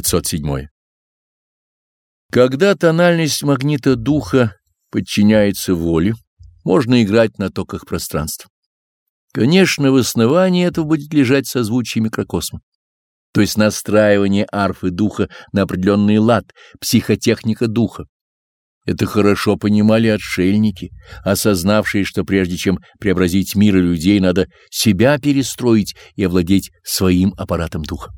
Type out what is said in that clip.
507. Когда тональность магнита духа подчиняется воле, можно играть на токах пространства. Конечно, в основании этого будет лежать созвучие микрокосма, то есть настраивание арфы духа на определенный лад, психотехника духа. Это хорошо понимали отшельники, осознавшие, что прежде чем преобразить мир и людей, надо себя перестроить и овладеть своим аппаратом духа.